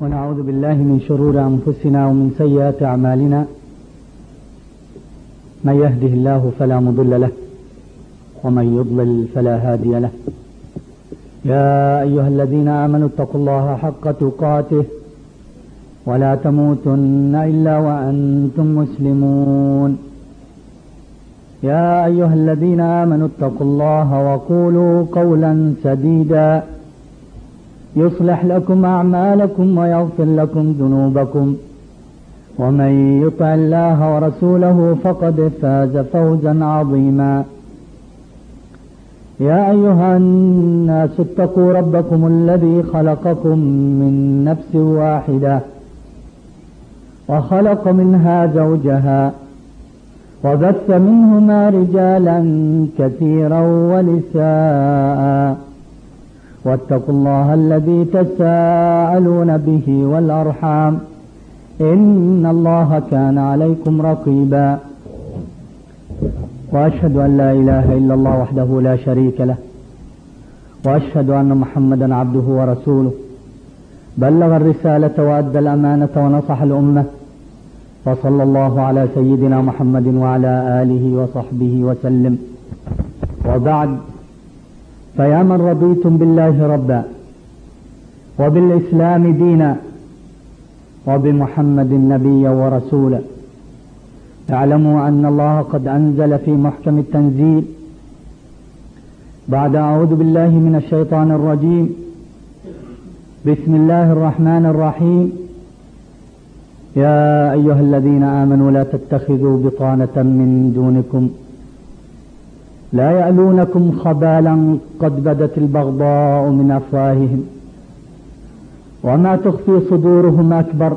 ونعوذ بالله من شرور أنفسنا ومن سيئات أعمالنا. من يهده الله فلا مضل له ومن يضلل فلا هادي له. يا أيها الذين آمنوا اتقوا الله حق تقاته ولا تموتن إلا وأنتم مسلمون. يا أيها الذين آمنوا اتقوا الله وقولوا قولا سديدا يصلح لكم أعمالكم ويغفر لكم ذنوبكم. ومن يطع الله ورسوله فقد فاز فوزا عظيما. يا أيها الناس اتقوا ربكم الذي خلقكم من نفس واحدة وخلق منها زوجها وبث منهما رجالا كثيرا ونساء. واتقوا الله الذي تساءلون به والأرحام. إن الله كان عليكم رقيبا. وأشهد أن لا إله إلا الله وحده لا شريك له. وأشهد أن محمدا عبده ورسوله. بلغ الرسالة وأدى الأمانة ونصح الأمة. وصلى الله على سيدنا محمد وعلى آله وصحبه وسلم. وبعد. فيا من رضيتم بالله ربا وبالإسلام دينا وبمحمد نبيا ورسولا اعلموا أن الله قد أنزل في محكم التنزيل. بعد أعوذ بالله من الشيطان الرجيم. بسم الله الرحمن الرحيم. يا أيها الذين آمنوا لا تتخذوا بطانة من دونكم لا يألونكم خبالا قد بدت البغضاء من أفواههم وما تخفي صدورهم أكبر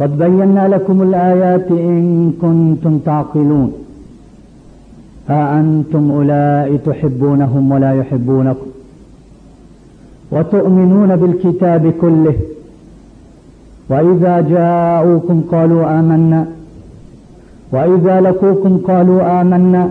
قد بينا لكم الآيات إن كنتم تعقلون ها أنتم أولئك تحبونهم ولا يحبونكم وتؤمنون بالكتاب كله وإذا جاءوكم قالوا آمنا وإذا لقوكم قالوا آمنا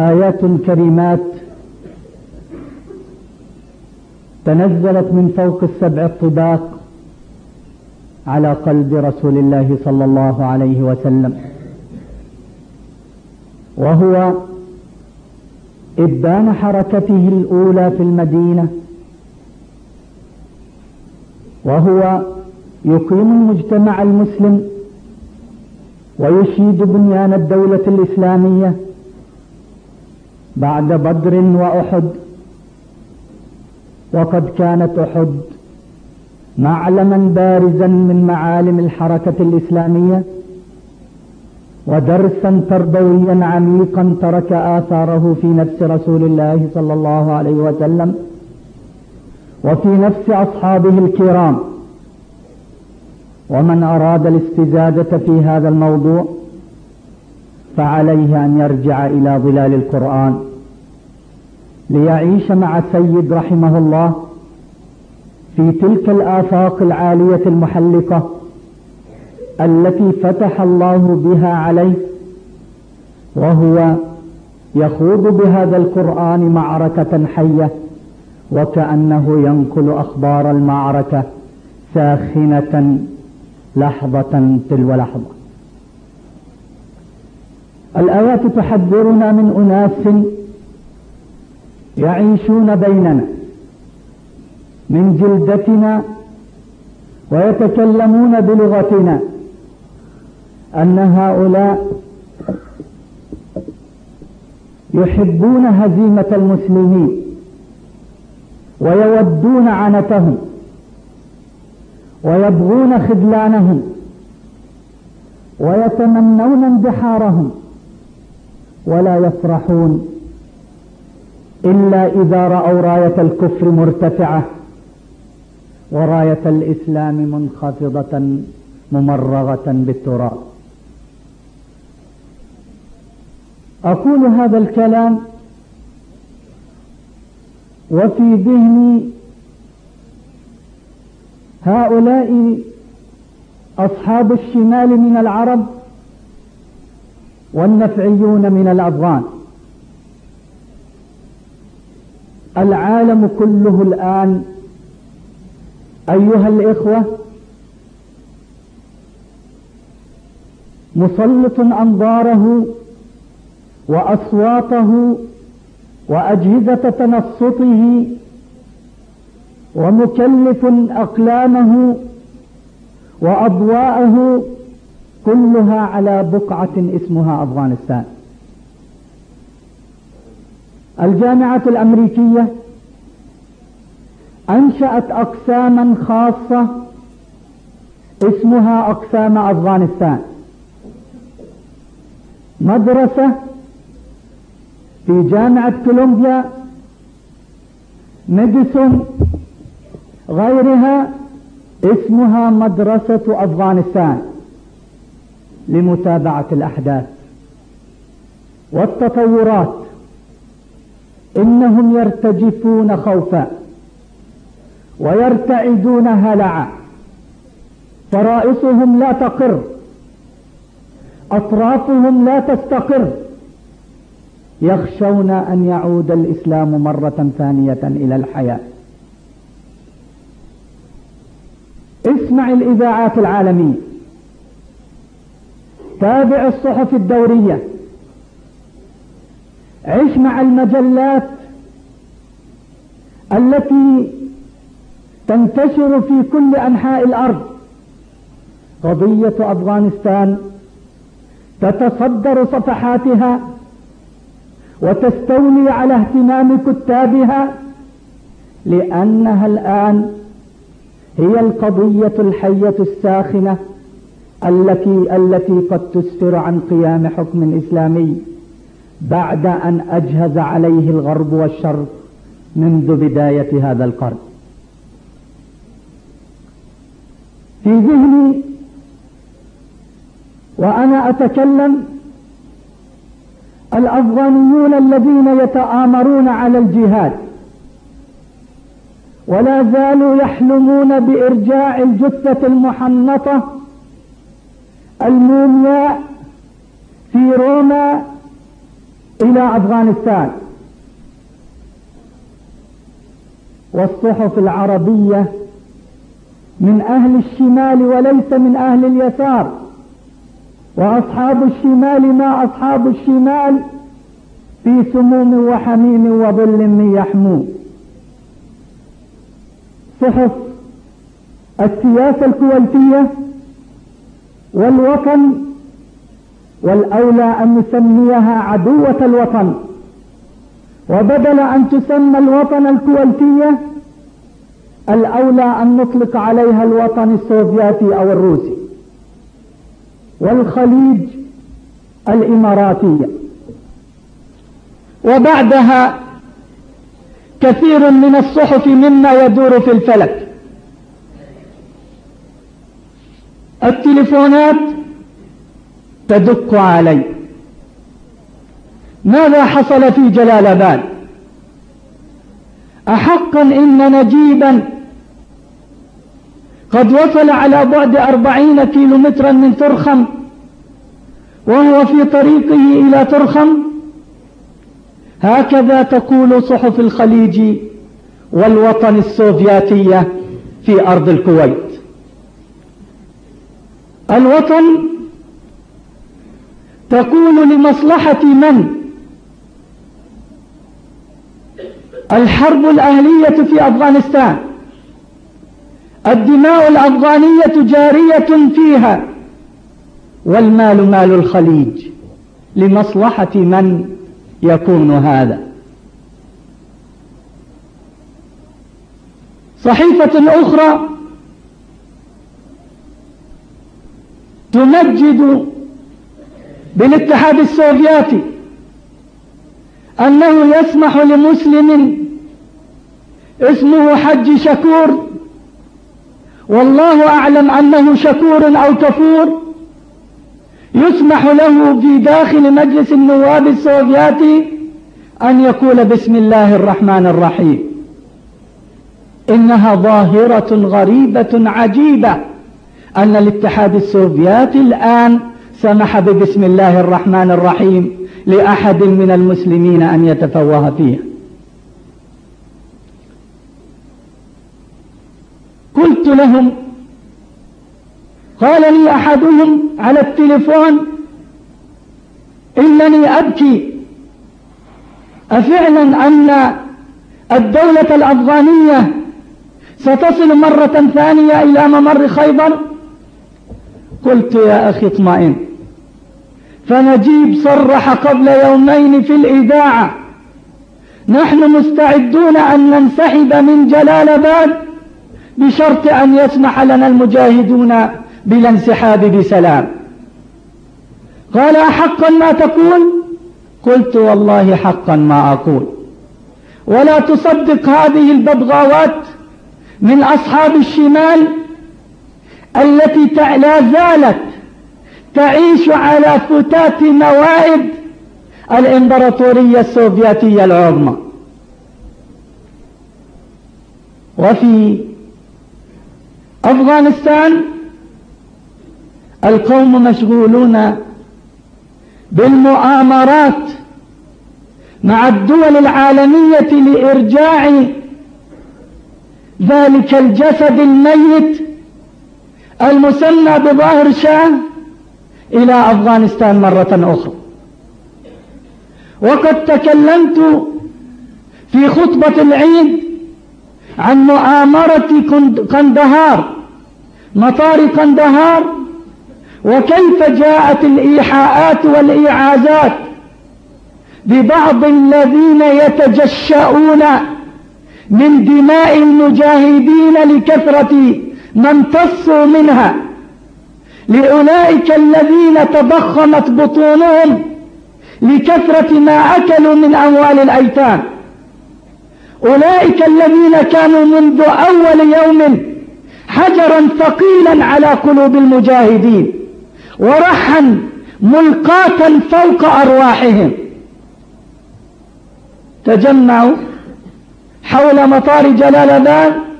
آيات كريمات تنزلت من فوق السبع الطباق على قلب رسول الله صلى الله عليه وسلم وهو إبان حركته الأولى في المدينة وهو يقيم المجتمع المسلم ويشيد بنيان الدولة الإسلامية بعد بدر وأحد. وقد كانت أحد معلما بارزا من معالم الحركة الإسلامية ودرسا تربويا عميقا ترك آثاره في نفس رسول الله صلى الله عليه وسلم وفي نفس أصحابه الكرام. ومن أراد الاستزادة في هذا الموضوع فعليه أن يرجع إلى ظلال القرآن. ليعيش مع سيد رحمه الله في تلك الآفاق العالية المحلقة التي فتح الله بها عليه وهو يخوض بهذا القرآن معركة حية وكأنه ينقل أخبار المعركة ساخنة لحظة تلو لحظة. الآيات تحذرنا من أناس يعيشون بيننا من جلدتنا ويتكلمون بلغتنا أن هؤلاء يحبون هزيمة المسلمين ويودون عنتهم ويبغون خذلانهم ويتمنون اندحارهم ولا يفرحون إلا إذا رأوا راية الكفر مرتفعة وراية الإسلام منخفضة ممرغة بالتراب. أقول هذا الكلام وفي ذهني هؤلاء أصحاب الشمال من العرب والنفعيون من الأفغان العالم كله الآن أيها الإخوة مسلط أنظاره وأصواته وأجهزة تنصته ومكلف أقلامه وأضواءه كلها على بقعة اسمها أفغانستان. الجامعة الأمريكية أنشأت أقساما خاصة اسمها أقسام أفغانستان. مدرسة في جامعة كولومبيا ميديسون غيرها اسمها مدرسة أفغانستان. لمتابعة الأحداث والتطورات. إنهم يرتجفون خوفا ويرتعدون هلعا. فرائصهم لا تقر أطرافهم لا تستقر. يخشون أن يعود الإسلام مرة ثانية إلى الحياة. اسمع الإذاعات العالمية. تابع الصحف الدورية. عش مع المجلات التي تنتشر في كل أنحاء الأرض. قضية أفغانستان تتصدر صفحاتها وتستولي على اهتمام كتابها لأنها الآن هي القضية الحية الساخنة التي التي قد تسفر عن قيام حكم إسلامي بعد أن أجهز عليه الغرب والشرق منذ بداية هذا القرن. في ذهني وأنا أتكلم الأفغانيون الذين يتآمرون على الجهاد ولا زالوا يحلمون بإرجاع الجثة المحنطة المومياء في روما إلى أفغانستان. والصحف العربية من أهل الشمال وليس من أهل اليسار. وأصحاب الشمال ما أصحاب الشمال في سموم وحميم وظل من يحموم صحف السياسة الكويتية والوطن والأولى أن نسميها عدوة الوطن. وبدل أن تسمى الوطن الكويتية الأولى أن نطلق عليها الوطن السوفياتي أو الروسي والخليج الإماراتية. وبعدها كثير من الصحف مما يدور في الفلك. التليفونات تدق علي. ماذا حصل في جلال آباد أحقا إن نجيبا قد وصل على بعد أربعين كيلومترا من ترخم وهو في طريقه إلى ترخم. هكذا تقول صحف الخليج والوطن السوفياتية في أرض الكويت. الوطن تقول لمصلحة من؟ الحرب الأهلية في أفغانستان. الدماء الأفغانية جارية فيها. والمال مال الخليج. لمصلحة من يكون هذا؟ صحيفة أخرى تمجد بالاتحاد السوفياتي أنه يسمح لمسلم اسمه حج شكور والله أعلم أنه شكور أو كفور يسمح له في داخل مجلس النواب السوفياتي أن يقول بسم الله الرحمن الرحيم إنها ظاهرة غريبة عجيبة. أن الاتحاد السوفياتي الآن سمح ببسم الله الرحمن الرحيم لأحد من المسلمين أن يتفوه فيها قلت لهم قال لي أحدهم على التليفون إنني أبكي. أفعلا أن الدولة الأفغانية ستصل مرة ثانية إلى ممر خيبر؟ قلت يا أخي اطمئن. فنجيب صرح قبل يومين في الإذاعة. نحن مستعدون أن ننسحب من جلال باد بشرط أن يسمح لنا المجاهدون بالانسحاب بسلام. قال أحقا ما تقول؟ قلت والله حقا ما أقول. ولا تصدق هذه الببغاوات من أصحاب الشمال التي لا زالت تعيش على فتات موائد الإمبراطورية السوفيتية العظمى. وفي أفغانستان القوم مشغولون بالمؤامرات مع الدول العالمية لإرجاع ذلك الجسد الميت المسمى بظاهر شاه إلى أفغانستان مرة أخرى. وقد تكلمت في خطبة العيد عن مؤامرة قندهار مطار قندهار وكيف جاءت الإيحاءات والإيعازات ببعض الذين يتجشؤون من دماء المجاهدين لكثرة امتصوا منها. لأولئك الذين تضخمت بطونهم لكثرة ما أكلوا من أموال الأيتام. أولئك الذين كانوا منذ أول يوم حجرا ثقيلا على قلوب المجاهدين ورحا ملقاة فوق أرواحهم. تجمعوا حول مطار جلال باد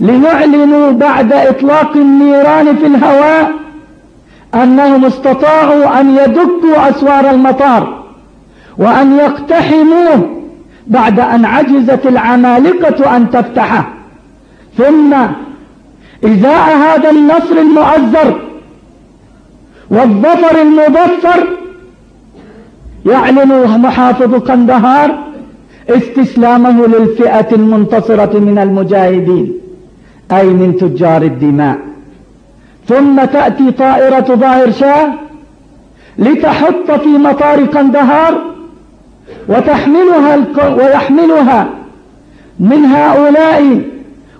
ليعلنوا بعد إطلاق النيران في الهواء أنهم استطاعوا أن يدكوا أسوار المطار وأن يقتحموه بعد أن عجزت العمالقة أن تفتحه. ثم إزاء هذا النصر المؤزر والظفر المظفر يعلن محافظ قندهار استسلامه للفئة المنتصرة من المجاهدين. أي من تجار الدماء. ثم تأتي طائرة ظاهر شاه لتحط في مطار قندهار وتحملها ويحملها من هؤلاء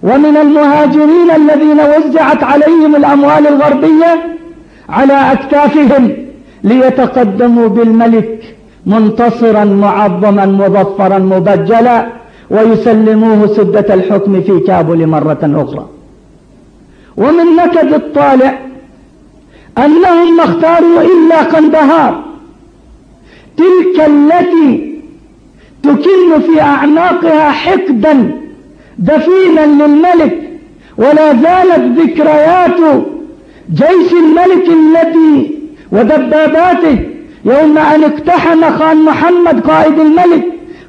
ومن المهاجرين الذين وزعت عليهم الأموال الغربية على أكتافهم ليتقدموا بالملك منتصرا معظما مظفرا مبجلا. ويسلموه سدة الحكم في كابل مرة أخرى. ومن نكد الطالع أنهم ما اختاروا إلا قندهار تلك التي تكن في أعناقها حقدا دفينا للملك ولا زالت ذكريات جيش الملك الذي ودباباته يوم أن اقتحم خان محمد قائد الملك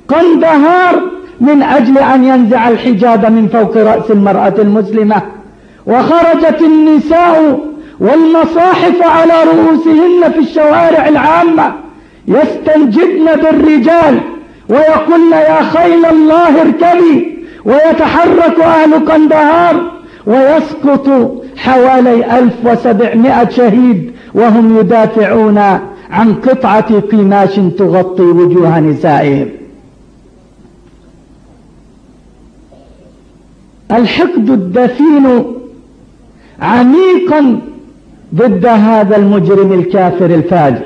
قندهار من أجل أن ينزع الحجاب من فوق رأس المرأة المسلمة. وخرجت النساء والمصاحف على رؤوسهن في الشوارع العامة يستنجدن بالرجال ويقولن يا خيل الله اركبي ويتحرك أهل قندهار ويسقط حوالي ألف وسبعمائة شهيد وهم يدافعون عن قطعة قماش تغطي وجوه نسائهم. الحقد الدفين عميقا ضد هذا المجرم الكافر الفاجر.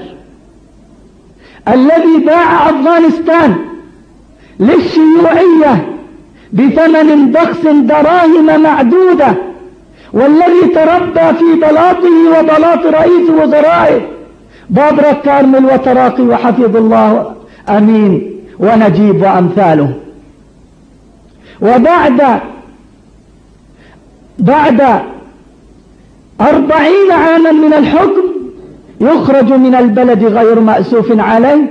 الذي باع أفغانستان للشيوعية بثمن بخس دراهم معدودة والذي تربى في بلاطه وبلاط رئيس وزرائه بابرا كارمل وتراقي وحفظ الله أمين ونجيب وأمثاله وبعد بعد أربعين عاما من الحكم يخرج من البلد غير مأسوف عليه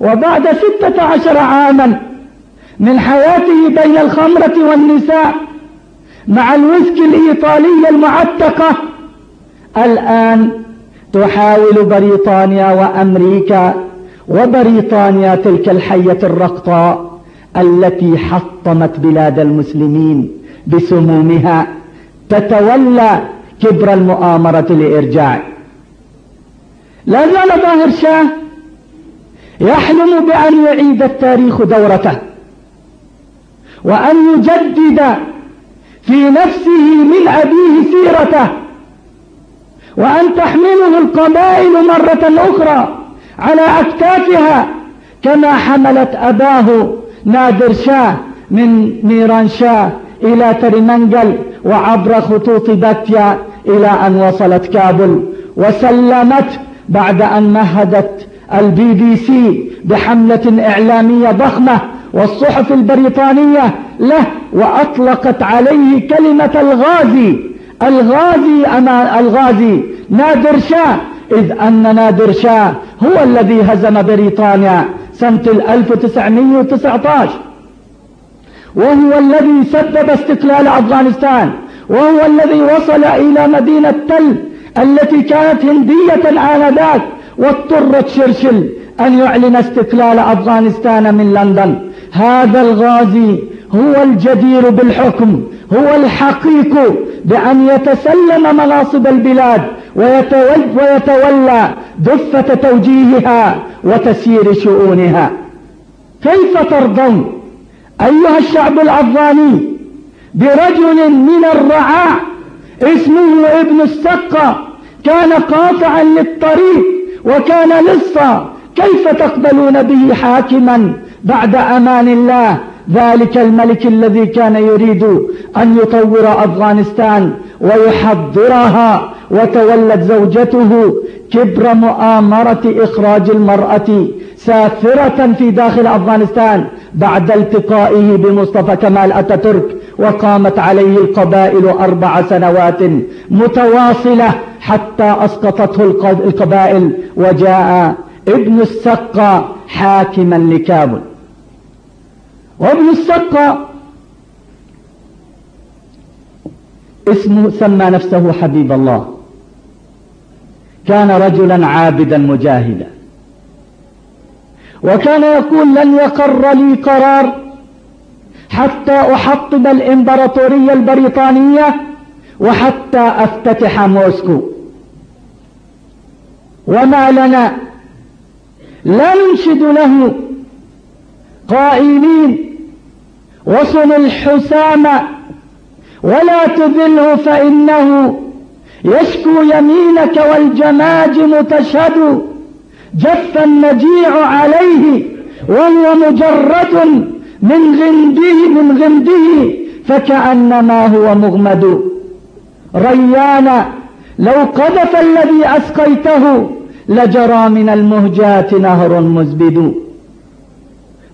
وبعد ستة عشر عاما من حياته بين الخمرة والنساء مع الويسكي الإيطالية المعتقة الآن تحاول بريطانيا وأمريكا وبريطانيا تلك الحية الرقطاء التي حطمت بلاد المسلمين بسمومها تتولى كبر المؤامرة لإرجاع. لا زال ظاهر شاه يحلم بأن يعيد التاريخ دورته وأن يجدد في نفسه من أبيه سيرته وأن تحمله القبائل مرة أخرى على أكتافها كما حملت أباه نادر شاه من ميران شاه إلى ترمنجل وعبر خطوط باتيا إلى أن وصلت كابل وسلمت بعد أن مهدت البي بي سي بحملة إعلامية ضخمة والصحف البريطانية له وأطلقت عليه كلمة الغازي. الغازي أما الغازي نادر شاه إذ أن نادر شاه هو الذي هزم بريطانيا سنة 1919 وهو الذي سبب استقلال أفغانستان وهو الذي وصل إلى مدينة تل التي كانت هندية آنذاك واضطرت شرشل أن يعلن استقلال أفغانستان من لندن. هذا الغازي هو الجدير بالحكم هو الحقيق بأن يتسلم مناصب البلاد ويتولى دفة توجيهها وتسيير شؤونها. كيف ترضون؟ أيها الشعب الأفغاني برجل من الرعاع اسمه ابن السقة كان قاطعا للطريق وكان لصا كيف تقبلون به حاكما بعد أمان الله؟ ذلك الملك الذي كان يريد أن يطور أفغانستان ويحضرها وتولت زوجته كبر مؤامرة إخراج المرأة سافرة في داخل أفغانستان بعد التقائه بمصطفى كمال أتاتورك وقامت عليه القبائل أربع سنوات متواصلة حتى أسقطته القبائل وجاء ابن السقا حاكما لكابل. وابن السقا اسمه سمى نفسه حبيب الله. كان رجلا عابدا مجاهدا. وكان يقول لن يقر لي قرار حتى أحطم الإمبراطورية البريطانية وحتى أفتتح موسكو. وما لنا؟ لا ننشد له قائلين وصل الحسام ولا تذله فإنه يشكو يمينك والجماجم تشهد جف النجيع عليه وهو مجرد من غنده من غنده فكأنما هو مغمد. ريانا لو قذف الذي أسقيته لجرى من المهجات نهر مزبد.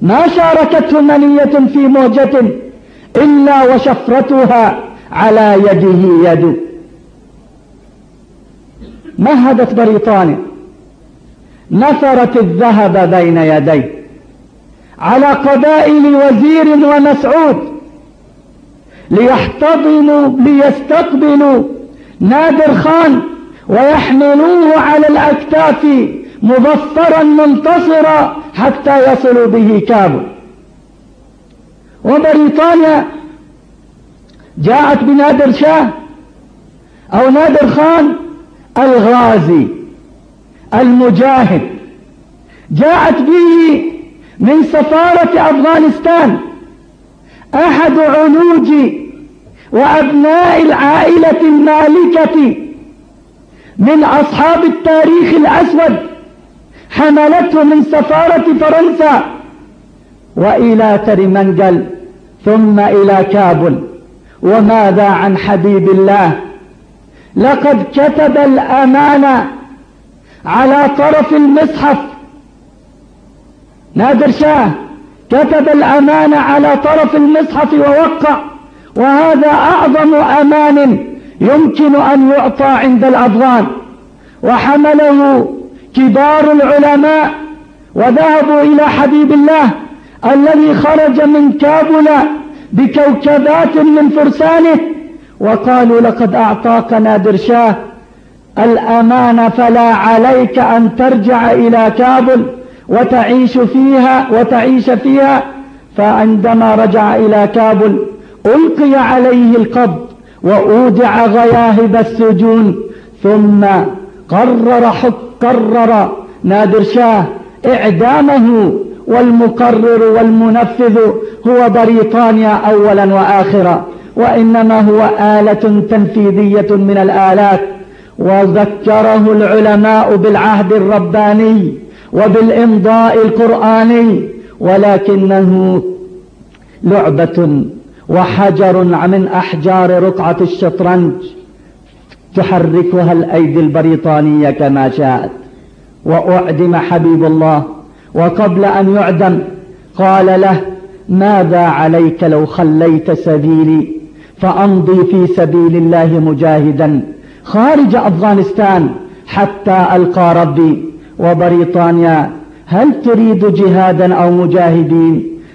ما شاركته منية في موجة إلا وشفرتها على يده يد. مهدت بريطانيا نثرت الذهب بين يديه على قبائل وزير ومسعود ليحتضنوا ليستقبلوا نادر خان ويحملوه على الأكتاف مظفرا منتصرا حتى يصلوا به كابل. وبريطانيا جاءت بنادر شاه أو نادر خان الغازي. المجاهد. جاءت به من سفارة أفغانستان أحد عنوج وأبناء العائلة المالكة من أصحاب التاريخ الأسود حملته من سفارة فرنسا وإلى ترمنجل ثم إلى كابل. وماذا عن حبيب الله؟ لقد كتب الأمانة على طرف المصحف. نادر شاه كتب الأمانة على طرف المصحف ووقع وهذا أعظم أمان يمكن أن يعطى عند الأفغان. وحمله كبار العلماء وذهبوا إلى حبيب الله الذي خرج من كابل بكوكبات من فرسانه وقالوا لقد أعطاك نادر شاه الأمان فلا عليك أن ترجع إلى كابل وتعيش فيها وتعيش فيها فعندما رجع إلى كابل ألقي عليه القبض وأودع غياهب السجون ثم قرر حق قرر نادر شاه إعدامه والمقرر والمنفذ هو بريطانيا أولا وآخرا وإنما هو آلة تنفيذية من الآلات وذكره العلماء بالعهد الرباني وبالإمضاء القرآني ولكنه لعبة وحجر من أحجار رقعة الشطرنج تحركها الأيدي البريطانية كما شاءت. وأعدم حبيب الله وقبل أن يعدم قال له ماذا عليك لو خليت سبيلي؟ فأمضي في سبيل الله مجاهدا خارج أفغانستان حتى ألقى ربي وبريطانيا هل تريد جهادا أو مجاهدين؟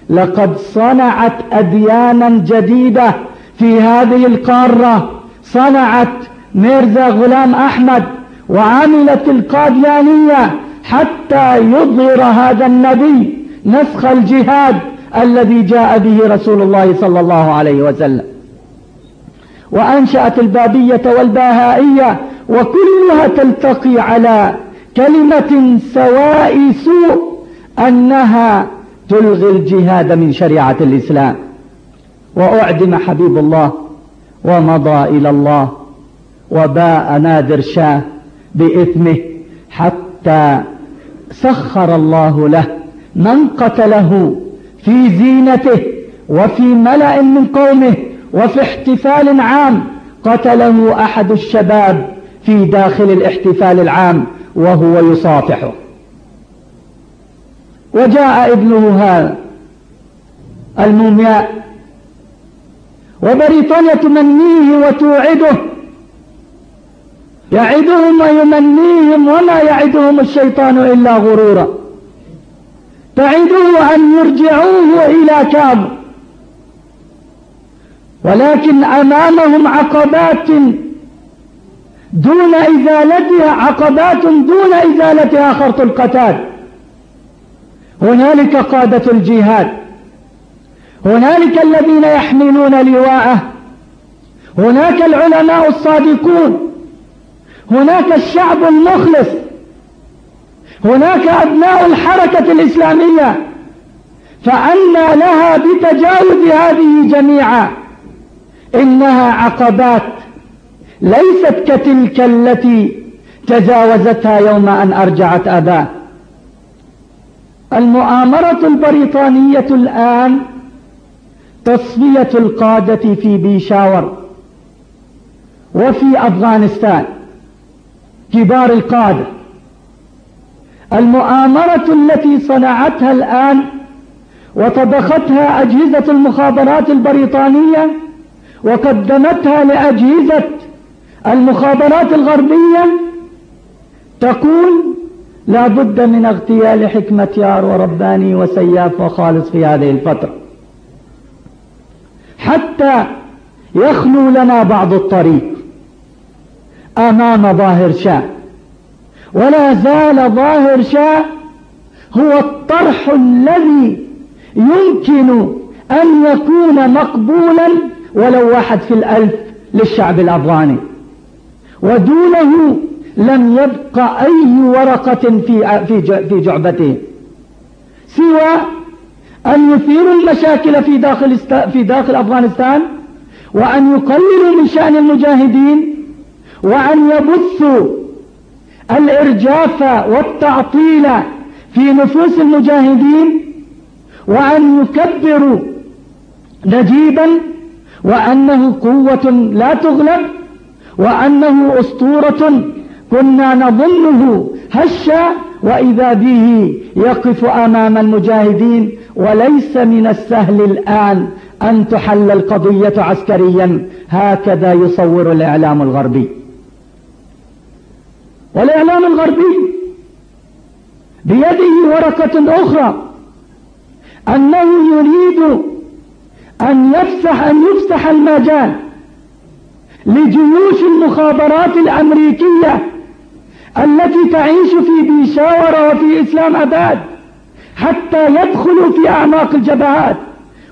لقد صنعت أديانا جديدة في هذه القارة. صنعت ميرزا غلام أحمد وعملت القاديانية حتى يظهر هذا النبي نسخ الجهاد الذي جاء به رسول الله صلى الله عليه وسلم. وأنشأت البابية والباهائية وكلها تلتقي على كلمة سواء سوء أنها تلغي الجهاد من شريعة الإسلام. وأعدم حبيب الله ومضى إلى الله وباء نادر شاه بإثمه حتى سخر الله له من قتله في زينته وفي ملأ من قومه وفي احتفال عام قتله أحد الشباب في داخل الاحتفال العام وهو يصافحه. وجاء ابنه هذا المومياء وبريطانيا تمنيه وتوعده. يعدهم ويمنيهم وما يعدهم الشيطان إلا غرورا. تعدوه أن يرجعوه إلى كاب ولكن أمامهم عقبات دون إزالتها عقبات دون إزالتها خرط القتال. هنالك قادة الجهاد. هنالك الذين يحملون لواءه. هناك العلماء الصادقون. هناك الشعب المخلص. هناك أبناء الحركة الإسلامية. فأنا لها بتجاوز هذه جميعا. إنها عقبات ليست كتلك التي تجاوزتها يوم أن أرجعت أباه. المؤامرة البريطانية الآن تصفية القادة في بيشاور وفي أفغانستان كبار القادة. المؤامرة التي صنعتها الآن وطبختها أجهزة المخابرات البريطانية وقدمتها لأجهزة المخابرات الغربية تقول لا بد من اغتيال حكمة يار ورباني وسياف وخالص في هذه الفترة. حتى يخلو لنا بعض الطريق أمام ظاهر شاه ولا زال ظاهر شاه هو الطرح الذي يمكن أن يكون مقبولا ولو واحد في الألف للشعب الأفغاني. ودونه لم يبق أي ورقة في في في جعبته. سوى أن يثيروا المشاكل في داخل في داخل أفغانستان وأن يقللوا من شأن المجاهدين وأن يبثوا الإرجاف والتعطيل في نفوس المجاهدين وأن يكبروا نجيبا وأنه قوة لا تغلب وأنه أسطورة كنا نظنه هشا وإذا به يقف أمام المجاهدين وليس من السهل الآن أن تحل القضية عسكريا. هكذا يصور الإعلام الغربي. والإعلام الغربي بيده ورقة أخرى أنه يريد أن يفسح أن يفسح المجال لجيوش المخابرات الأمريكية التي تعيش في بيشاور وفي إسلام أباد حتى يدخلوا في أعماق الجبهات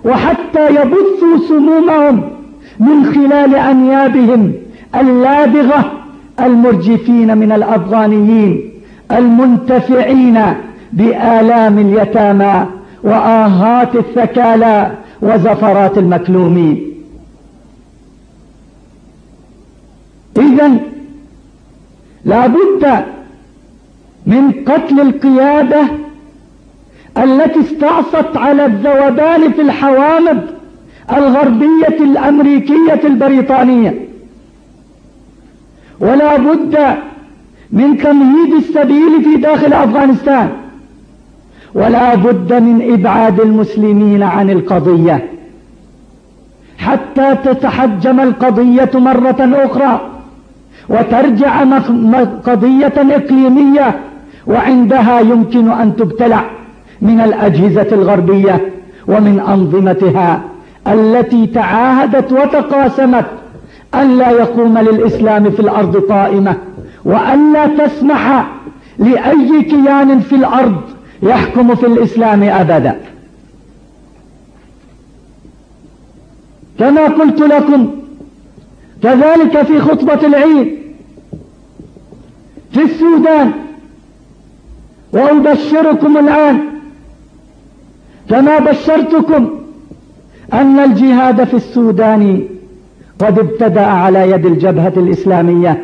وحتى يبثوا سمومهم من خلال أنيابهم اللادغة المرجفين من الأفغانيين المنتفعين بآلام اليتامى وآهات الثكالى وزفرات المكلومين إذا لا بد من قتل القيادة التي استعصت على الذوبان في الحوامض الغربية الأمريكية البريطانية. ولا بد من تمهيد السبيل في داخل أفغانستان. ولا بد من إبعاد المسلمين عن القضية. حتى تتحجم القضية مرة أخرى وترجع قضية إقليمية وعندها يمكن أن تبتلع من الأجهزة الغربية ومن أنظمتها التي تعاهدت وتقاسمت أن لا يقوم للإسلام في الأرض قائمة وأن لا تسمح لأي كيان في الأرض يحكم في الإسلام أبدا. كما قلت لكم كذلك في خطبة العيد في السودان وأبشركم الآن كما بشرتكم أن الجهاد في السودان قد ابتدأ على يد الجبهة الإسلامية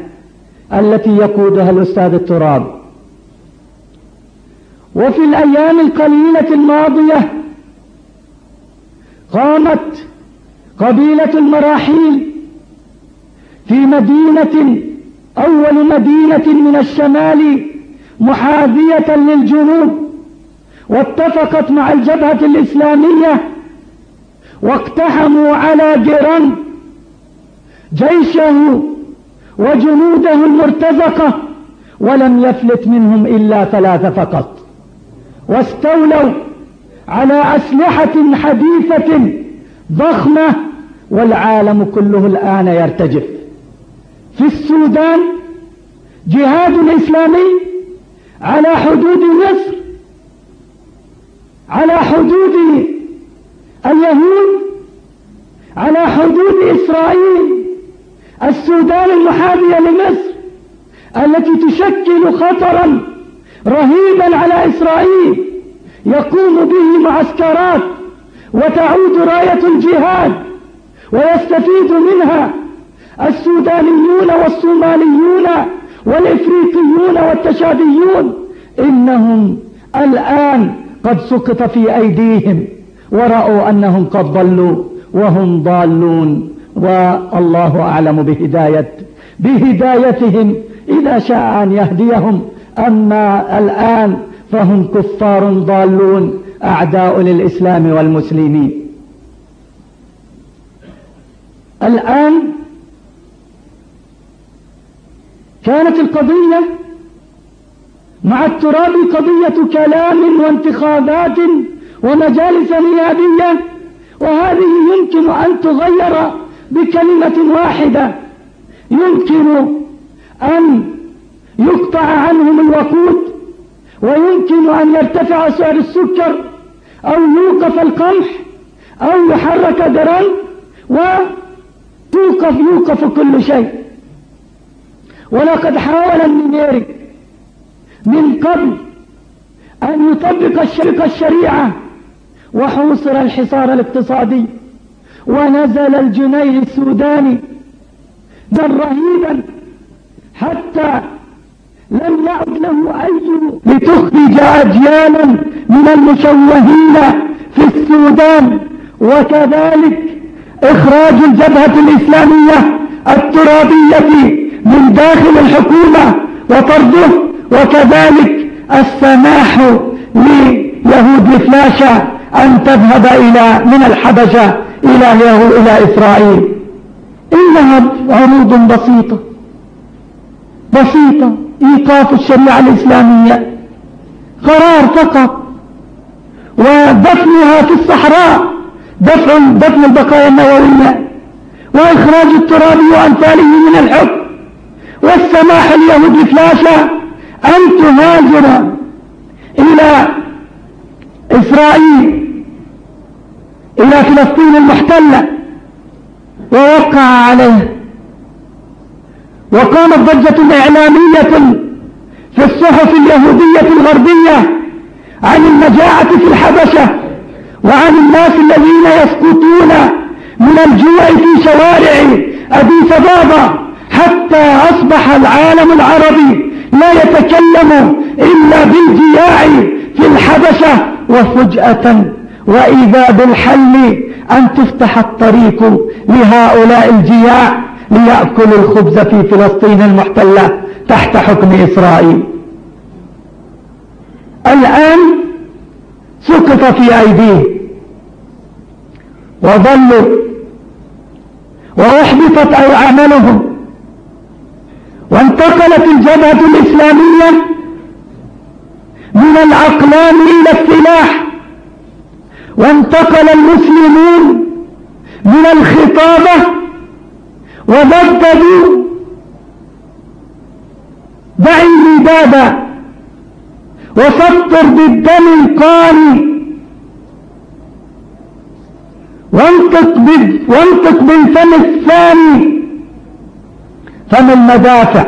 التي يقودها الأستاذ التراب. وفي الأيام القليلة الماضية قامت قبيلة المراحيل في مدينة أول مدينة من الشمال محاذية للجنوب واتفقت مع الجبهة الإسلامية واقتحموا على جيران جيشه وجنوده المرتزقة ولم يفلت منهم إلا ثلاثة فقط. واستولوا على أسلحة حديثة ضخمة والعالم كله الآن يرتجف. في السودان جهاد إسلامي على حدود مصر على حدود اليهود على حدود إسرائيل. السودان المحاذية لمصر التي تشكل خطرا رهيبا على إسرائيل. يقوم به معسكرات وتعود راية الجهاد ويستفيد منها السودانيون والصوماليون والإفريقيون والتشاديون. إنهم الآن قد سقط في أيديهم ورأوا أنهم قد ضلوا وهم ضالون. والله أعلم بهداية بهدايتهم إذا شاء أن يهديهم. أما الآن فهم كفار ضالون أعداء للإسلام والمسلمين. الآن كانت القضية مع التراب قضية كلام وانتخابات ومجالس نيابية وهذه يمكن أن تغير بكلمة واحدة. يمكن أن يقطع عنهم الوقود ويمكن أن يرتفع سعر السكر أو يوقف القمح أو يحرك درن وتوقف يوقف كل شيء. ولقد حاول النميري من قبل أن يطبق الشريعة وحوصر الحصار الاقتصادي ونزل الجنيه السوداني بل رهيبا حتى لم يعد له أي لتخرج أجيالا من المشوهين في السودان وكذلك إخراج الجبهة الإسلامية الترابية من داخل الحكومة وطرده وكذلك السماح ليهود فلاشة أن تذهب إلى من الحبشة إلى إلى إسرائيل. إنها عروض بسيطة بسيطة. إيقاف الشريعة الإسلامية قرار فقط. ودفنها في الصحراء دفع دفن البقايا النووية وإخراج التراب وأمثاله من الحكم والسماح اليهود فلاشة أن تهاجر إلى إسرائيل إلى فلسطين المحتلة ووقع عليه وقامت ضجة إعلامية في الصحف اليهودية الغربية عن المجاعة في الحبشة وعن الناس الذين يسقطون من الجوع في شوارع أبي سبابة حتى أصبح العالم العربي لا يتكلم إلا بالجياع في الحبشة وفجأة وإذا بالحل أن تفتح الطريق لهؤلاء الجياع. ليأكلوا الخبز في فلسطين المحتلة تحت حكم إسرائيل. الآن سقط في أيديه. وظلوا. وأحبطت أعمالهم. وانتقلت الجبهة الإسلامية من العقلان إلى السلاح. وانتقل المسلمون من الخطابة وبددوا دع الباب وسطر بالدم القاني وانطق, وانطق بالفم الثاني فم المدافع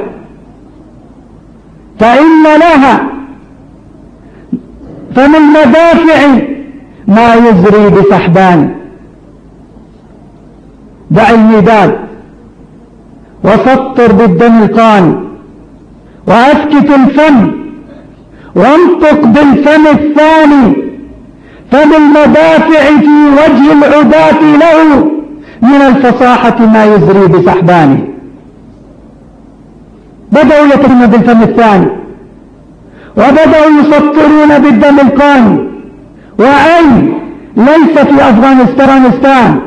فإن لها فم المدافع ما يزري بسحبان دع المداد وسطر بالدم القان وأسكت الفم وانطق بالفم الثاني فبالمدافع في وجه العداة له من الفصاحة ما يزري بسحبانه بدأوا يترمون بالفم الثاني وبدأوا يسطرون بالدم القاني وأي ليس في أفغانستان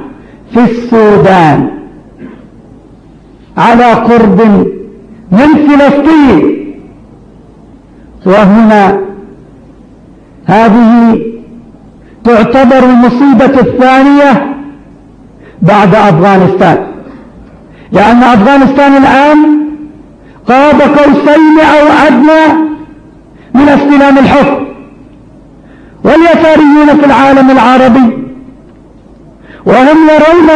في السودان. على قرب من فلسطين. وهنا هذه تعتبر المصيبة الثانية بعد أفغانستان. لأن أفغانستان الآن قاب قوسين أو أدنى من استلام الحكم. واليساريون في العالم العربي وهم يرون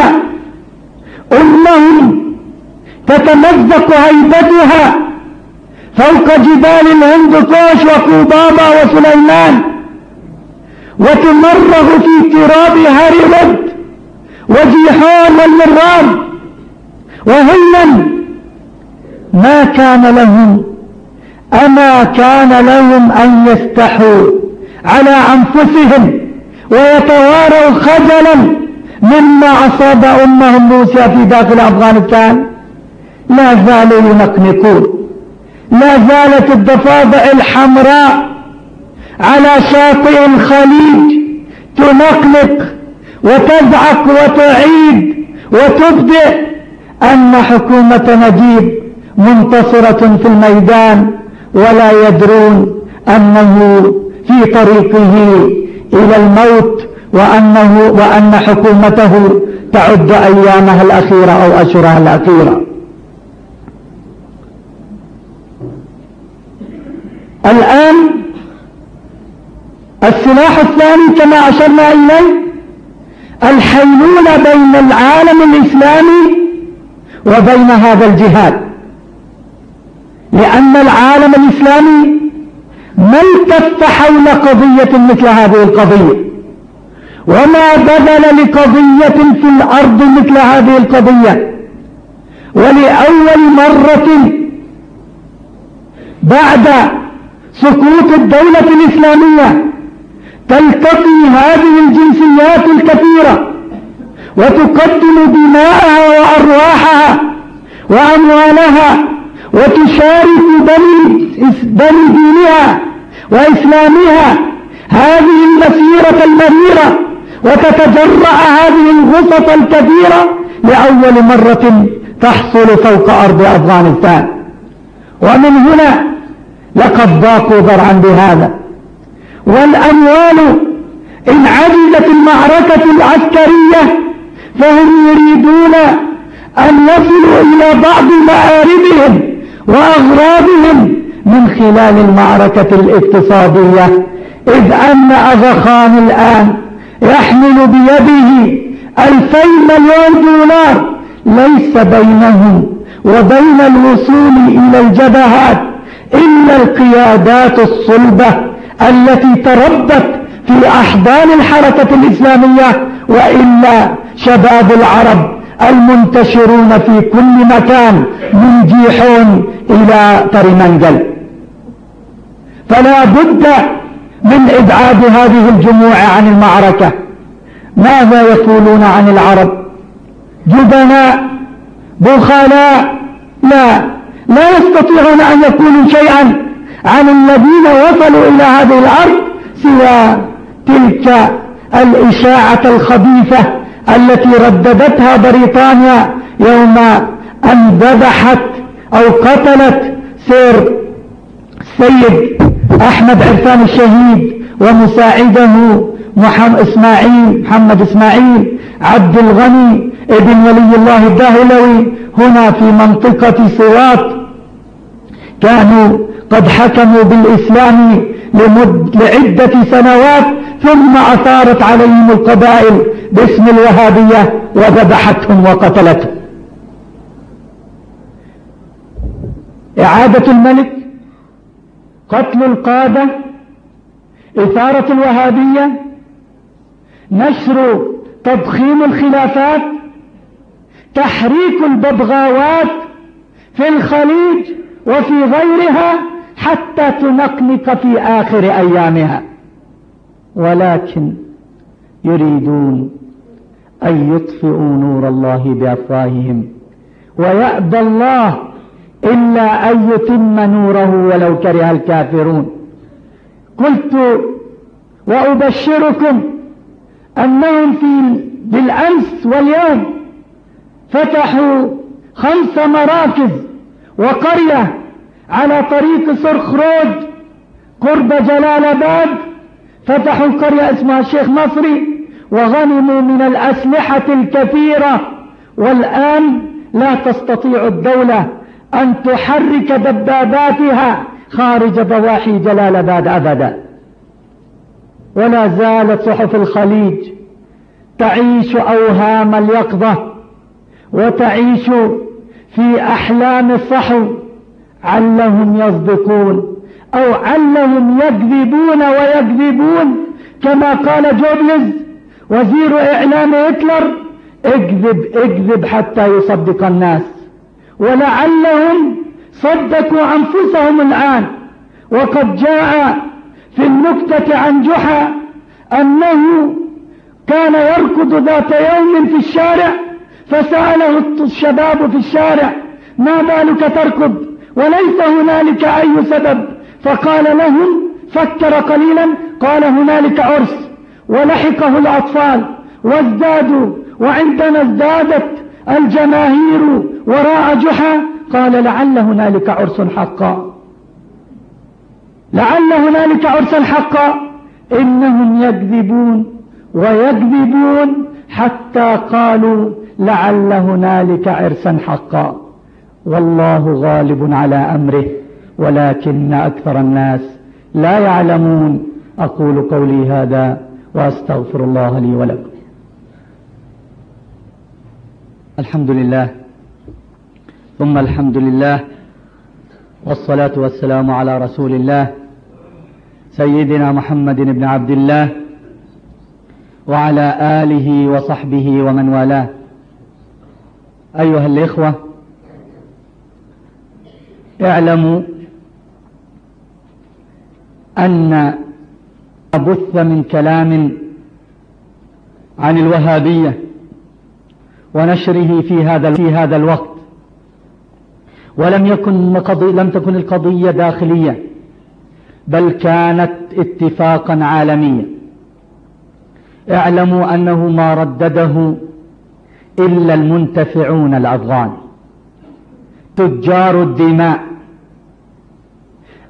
أمهم تتمزق هيبتها فوق جبال الهند قوش وقوبابا وسليمان وتمرغ في تراب هرمد وجيحان والمراب وهلا ما كان لهم أما كان لهم أن يستحوا على أنفسهم ويتواروا خجلا مما أصاب أمهم موسى في داخل أفغانستان. لا زالوا ينقنقون. لا زالت الضفادع الحمراء على شاطئ الخليج تنقنق وتزعق وتعيد وتبدئ أن حكومة نجيب منتصرة في الميدان ولا يدرون أنه في طريقه إلى الموت وأنه وأن حكومته تعد أيامها الأخيرة أو أشهرها الأخيرة. الآن السلاح الثاني كما أشرنا إليه الحيلولة بين العالم الإسلامي وبين هذا الجهاد. لأن العالم الإسلامي ما التف حول قضية مثل هذه القضية. وما بذل لقضية في الأرض مثل هذه القضية. ولأول مرة بعد سقوط الدولة الإسلامية. تلتقي هذه الجنسيات الكثيرة وتقدم دماءها وأرواحها وأموالها وتشارك بني, دينها وإسلامها. هذه المسيرة المريرة وتتجرأ هذه الغصص الكبيرة لأول مرة تحصل فوق أرض أفغانستان. ومن هنا لقد ضاقوا ذرعا بهذا. والأموال إن عجزت المعركة العسكرية فهم يريدون أن يصلوا إلى بعض مآربهم وأغراضهم من خلال المعركة الاقتصادية. إذ أن أغخان الآن يحمل بيده ألفي مليون دولار ليس بينهم وبين الوصول إلى الجبهات. إلا القيادات الصلبة التي تربت في أحضان الحركة الإسلامية وإلا شباب العرب المنتشرون في كل مكان من جيحون إلى طرمنجل فلا بد من إبعاد هذه الجموع عن المعركة. ماذا يقولون عن العرب؟ جبناء بخلاء لا. لا يستطيعون أن يكونوا شيئا عن الذين وصلوا إلى هذه الأرض سوى تلك الإشاعة الخبيثة التي رددتها بريطانيا يوم أن ذبحت أو قتلت سير السيد أحمد عرفان الشهيد ومساعده محمد إسماعيل محمد إسماعيل عبد الغني ابن ولي الله الدهلوي هنا في منطقة سوات كانوا قد حكموا بالإسلام لمد لعدة سنوات ثم أثارت عليهم القبائل باسم الوهابية وذبحتهم وقتلتهم. إعادة الملك قتل القادة إثارة الوهابية نشر تضخيم الخلافات تحريك الببغاوات في الخليج وفي غيرها حتى تنقنق في آخر أيامها. ولكن يريدون أن يطفئوا نور الله بأفواههم. ويأبى الله إلا أن يتم نوره ولو كره الكافرون. قلت وأبشركم أنهم في بالأمس واليوم فتحوا خمس مراكز وقرية على طريق سرخروج قرب جلال آباد. فتحوا قرية اسمها الشيخ نصري وغنموا من الأسلحة الكثيرة. والآن لا تستطيع الدولة أن تحرك دباباتها خارج ضواحي جلال آباد أبدا. ولا زالت صحف الخليج تعيش أوهام اليقظة وتعيش في أحلام الصحو علهم يصدقون أو علهم يكذبون ويكذبون كما قال جوبلز وزير إعلام هتلر اكذب اكذب حتى يصدق الناس. ولعلهم صدقوا أنفسهم الآن. وقد جاء في النكتة عن جحا أنه كان يركض ذات يوم في الشارع فسأله الشباب في الشارع ما بالك تركض وليس هنالك أي سبب. فقال لهم فكر قليلا قال هنالك عرس. ولحقه الأطفال وازدادوا وعندما ازدادت الجماهير وراء جحا. قال لعل هنالك عرس حقا. لعل هنالك عرسا حقا. إنهم يكذبون ويكذبون حتى قالوا لعل هنالك عرسا حقا. والله غالب على أمره ولكن أكثر الناس لا يعلمون. أقول قولي هذا وأستغفر الله لي ولكم. الحمد لله ثم الحمد لله والصلاة والسلام على رسول الله سيدنا محمد بن عبد الله وعلى آله وصحبه ومن والاه. أيها الإخوة اعلموا أن بث من كلام عن الوهابية ونشره في هذا في هذا الوقت ولم يكن لم تكن القضية داخلية بل كانت اتفاقا عالميا. اعلموا أنه ما ردده إلا المنتفعون الأفغان تجار الدماء.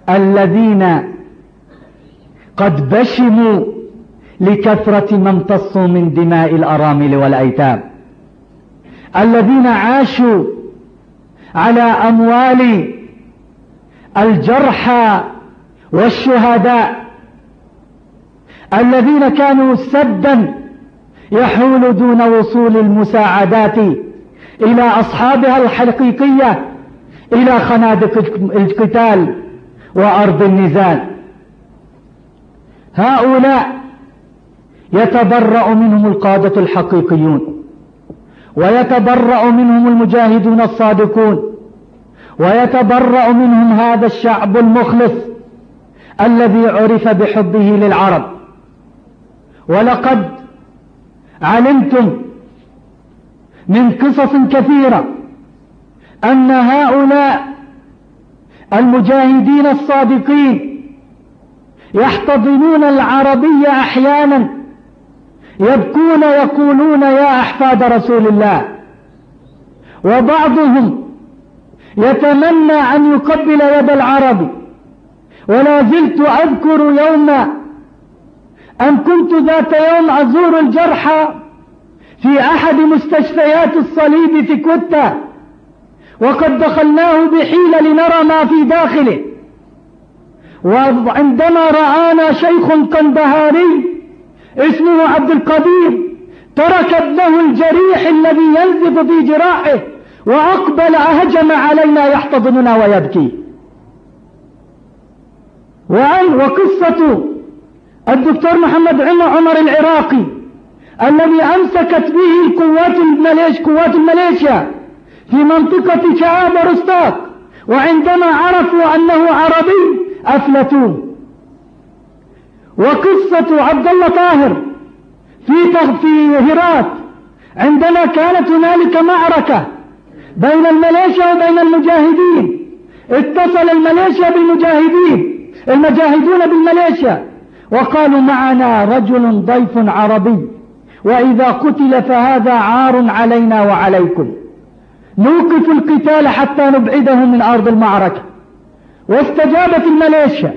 الذين قد بشموا لكثرة ما امتصوا من دماء الأرامل والأيتام. الذين عاشوا على أموال الجرحى والشهداء. الذين كانوا سدا يحول دون وصول المساعدات إلى أصحابها الحقيقية إلى خنادق القتال وأرض النزال. هؤلاء يتبرأ منهم القادة الحقيقيون ويتبرأ منهم المجاهدون الصادقون ويتبرأ منهم هذا الشعب المخلص الذي عرف بحبه للعرب. ولقد علمتم من قصص كثيرة أن هؤلاء المجاهدين الصادقين يحتضنون العربية أحيانا يبكون يقولون يا أحفاد رسول الله وبعضهم يتمنى أن يقبل يد العربي ولا زلت أذكر يوما أن كنت ذات يوم أزور الجرحى في أحد مستشفيات الصليب في كوتا وقد دخلناه بحيلة لنرى ما في داخله. وعندما رآنا شيخ قندهاري اسمه عبد القدير ترك ابنه الجريح الذي ينزف في جراحه وأقبل أهجم علينا يحتضننا ويبكي. وقصة الدكتور محمد عمر العراقي الذي أمسكت به القوات المليش قوات الماليشيا في منطقة شعاب رستاق وعندما عرفوا أنه عربي أفلتوه. وقصة عبد الله طاهر في في هرات عندما كانت هنالك معركة بين المليشيا وبين المجاهدين اتصل المليشيا بالمجاهدين المجاهدون بالمليشيا. وقالوا معنا رجل ضيف عربي وإذا قتل فهذا عار علينا وعليكم. نوقف القتال حتى نبعده من أرض المعركة. واستجابت المليشيا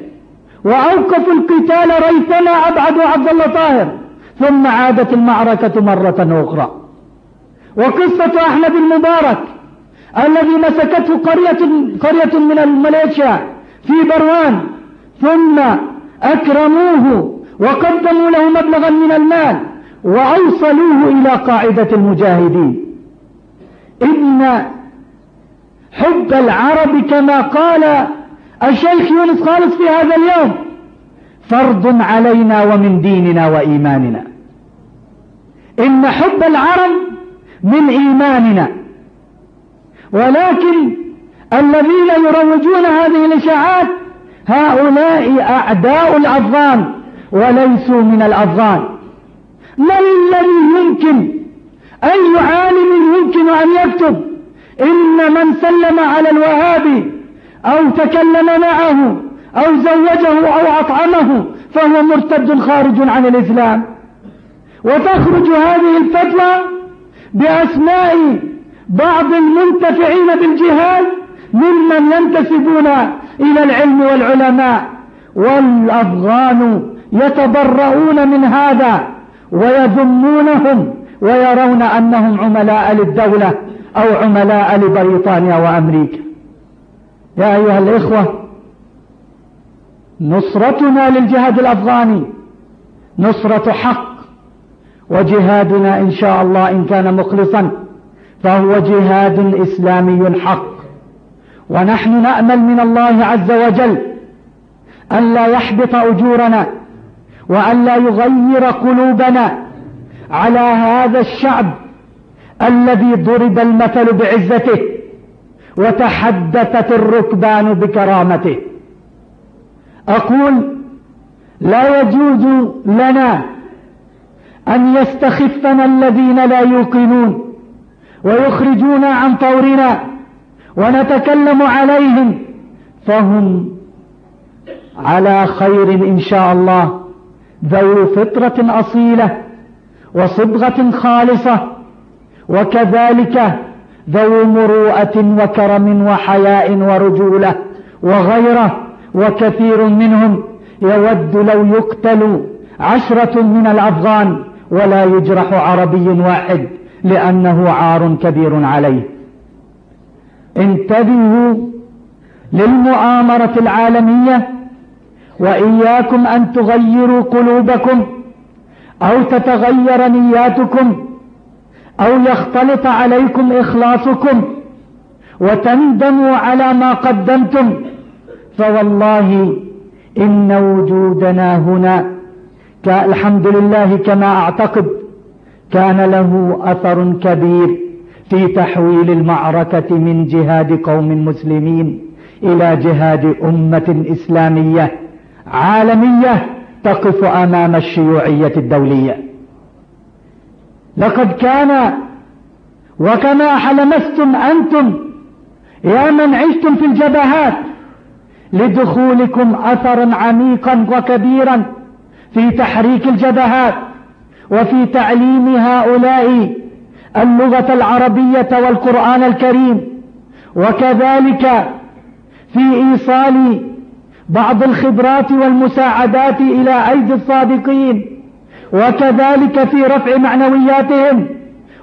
وأوقفوا القتال ريثما أبعدوا عبد الله طاهر. ثم عادت المعركة مرة أخرى. وقصة أحمد المبارك الذي مسكته قرية, قرية من المليشيا في بروان ثم أكرموه وقدموا له مبلغا من المال وأوصلوه إلى قاعدة المجاهدين. إن حب العرب كما قال الشيخ يونس خالص في هذا اليوم فرض علينا ومن ديننا وإيماننا. إن حب العرب من إيماننا. ولكن الذين يروجون هذه الإشاعات هؤلاء أعداء الأفغان وليسوا من الأفغان من الذي يمكن أي عالم يمكن أن يكتب إن من سلم على الوهابي أو تكلم معه أو زوجه أو أطعمه فهو مرتد خارج عن الإسلام. وتخرج هذه الفتوى بأسماء بعض المنتفعين بالجهاد ممن ينتسبون إلى العلم والعلماء والأفغان يتبرؤون من هذا ويذمونهم ويرون أنهم عملاء للدولة أو عملاء لبريطانيا وأمريكا. يا أيها الإخوة نصرتنا للجهاد الأفغاني نصرة حق وجهادنا إن شاء الله إن كان مخلصا فهو جهاد إسلامي حق. ونحن نأمل من الله عز وجل أن لا يحبط أجورنا وأن لا يغير قلوبنا على هذا الشعب الذي ضرب المثل بعزته وتحدثت الركبان بكرامته. أقول لا يجوز لنا أن يستخفنا الذين لا يوقنون ويخرجونا عن طورنا ونتكلم عليهم فهم على خير إن شاء الله. ذو فطرة أصيلة وصبغة خالصة وكذلك ذو مروءة وكرم وحياء ورجولة وغيره وكثير منهم يود لو يقتل عشرة من الأفغان ولا يجرح عربي واحد لأنه عار كبير عليه. انتبهوا للمؤامرة العالمية وإياكم أن تغيروا قلوبكم أو تتغير نياتكم أو يختلط عليكم إخلاصكم وتندموا على ما قدمتم فوالله إن وجودنا هنا الحمد لله كما أعتقد كان له أثر كبير في تحويل المعركة من جهاد قوم مسلمين إلى جهاد أمة إسلامية عالمية تقف أمام الشيوعية الدولية. لقد كان وكما حلمستم أنتم يا من عشتم في الجبهات لدخولكم أثرا عميقا وكبيرا في تحريك الجبهات وفي تعليم هؤلاء اللغة العربية والقرآن الكريم. وكذلك في إيصال بعض الخبرات والمساعدات إلى أيدي الصادقين. وكذلك في رفع معنوياتهم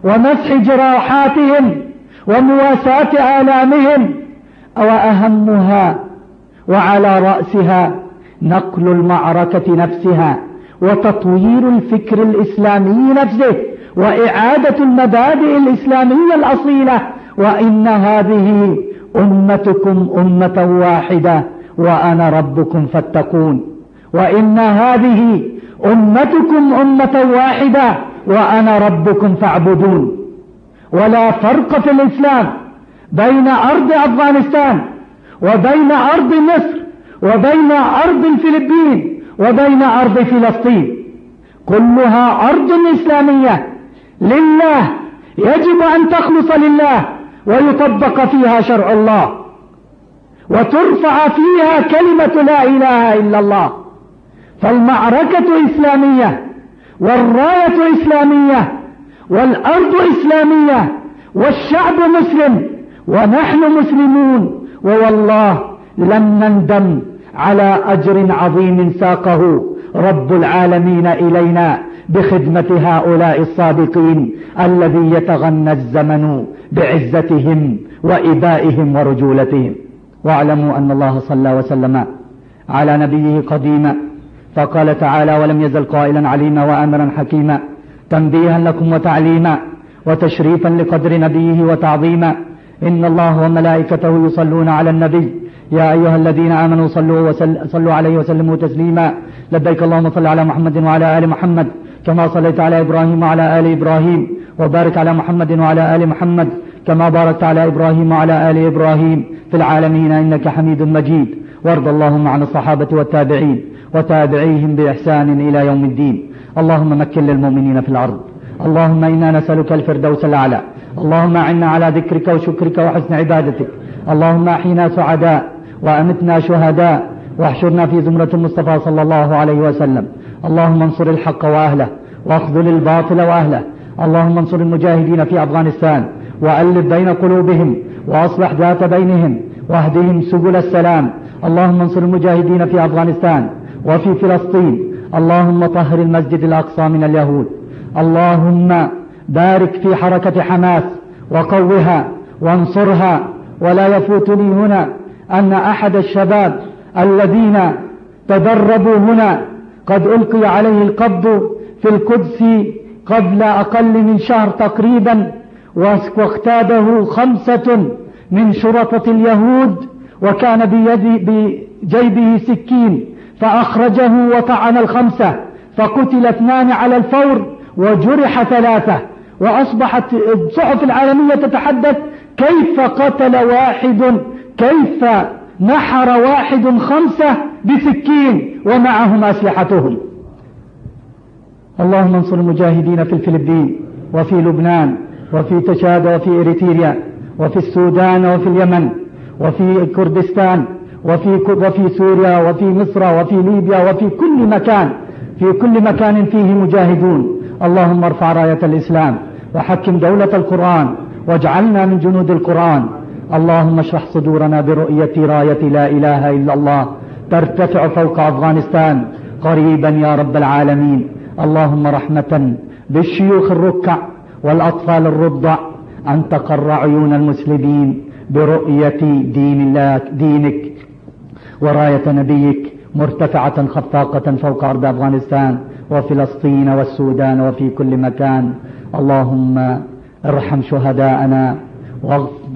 ومسح جراحاتهم ومواساة آلامهم. وأهمها وعلى رأسها نقل المعركة نفسها وتطوير الفكر الإسلامي نفسه. وإعادة المبادئ الإسلامية الأصيلة وإن هذه أمتكم أمة واحدة وأنا ربكم فاتقون. وإن هذه أمتكم أمة واحدة وأنا ربكم فاعبدون. ولا فرق في الإسلام بين أرض أفغانستان وبين أرض مصر وبين أرض الفلبين وبين أرض فلسطين. كلها أرض إسلامية. لله يجب أن تخلص لله ويطبق فيها شرع الله وترفع فيها كلمة لا إله إلا الله فالمعركة إسلامية والراية إسلامية والأرض إسلامية والشعب مسلم ونحن مسلمون ووالله لن نندم على أجر عظيم ساقه رب العالمين إلينا بخدمة هؤلاء الصادقين الذي يتغنى الزمن بعزتهم وإبائهم ورجولتهم. واعلموا أن الله صلى وسلم على نبيه قديما فقال تعالى ولم يزل قائلا عليما وأمرا حكيما تنبيها لكم وتعليما وتشريفا لقدر نبيه وتعظيما. إن الله وملائكته يصلون على النبي. يا أيها الذين آمنوا صلوا, وسل صلوا عليه وسلموا تسليما. لبيك اللهم صل على محمد وعلى آل محمد كما صليت على إبراهيم وعلى آل إبراهيم وبارك على محمد وعلى آل محمد كما باركت على إبراهيم وعلى آل إبراهيم في العالمين إنك حميد مجيد. وارض اللهم عن الصحابة والتابعين وتابعيهم بإحسان إلى يوم الدين. اللهم مكن للمؤمنين في الأرض. اللهم إنا نسألك الفردوس الأعلى. اللهم أعنا على ذكرك وشكرك وحسن عبادتك. اللهم أحينا سعداء وأمتنا شهداء واحشرنا في زمرة المصطفى صلى الله عليه وسلم. اللهم انصر الحق وأهله واخذل الباطل وأهله. اللهم انصر المجاهدين في أفغانستان وألف بين قلوبهم وأصلح ذات بينهم واهدهم سبل السلام. اللهم انصر المجاهدين في أفغانستان وفي فلسطين. اللهم طهر المسجد الأقصى من اليهود. اللهم بارك في حركة حماس وقوها وانصرها. ولا يفوتني هنا أن أحد الشباب الذين تدربوا هنا قد ألقي عليه القبض في القدس قبل أقل من شهر تقريبا واغتابه خمسة من شرطة اليهود وكان بجيبه سكين فأخرجه وطعن الخمسة فقتل اثنان على الفور وجرح ثلاثة وأصبحت الصحف العالمية تتحدث كيف قتل واحد كيف نحر واحد خمسة؟ بسكين ومعهم أسلحتهم. اللهم انصر المجاهدين في الفلبين وفي لبنان وفي تشاد وفي إريتريا وفي السودان وفي اليمن وفي كردستان وفي وفي سوريا وفي مصر وفي ليبيا وفي كل مكان. في كل مكان فيه مجاهدون. اللهم ارفع راية الإسلام وحكم دولة القرآن واجعلنا من جنود القرآن. اللهم اشرح صدورنا برؤية راية لا إله إلا الله ترتفع فوق أفغانستان. قريبا يا رب العالمين. اللهم رحمة بالشيوخ الركع والأطفال الرضع. أن تقر عيون المسلمين برؤية دين الله دينك. وراية نبيك مرتفعة خفاقة فوق أرض أفغانستان وفلسطين والسودان وفي كل مكان. اللهم ارحم شهداءنا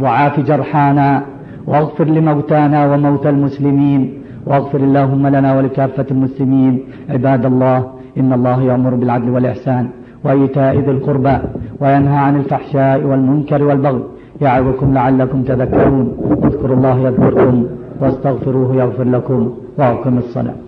وعاف جرحانا. واغفر لموتانا وموتى المسلمين. واغفر اللهم لنا ولكافة المسلمين. عباد الله إن الله يأمر بالعدل والإحسان وإيتاء ذي القربى وينهى عن الفحشاء والمنكر والبغي يعظكم لعلكم تذكرون. اذكروا الله يذكركم واستغفروه يغفر لكم. وأقم الصلاة.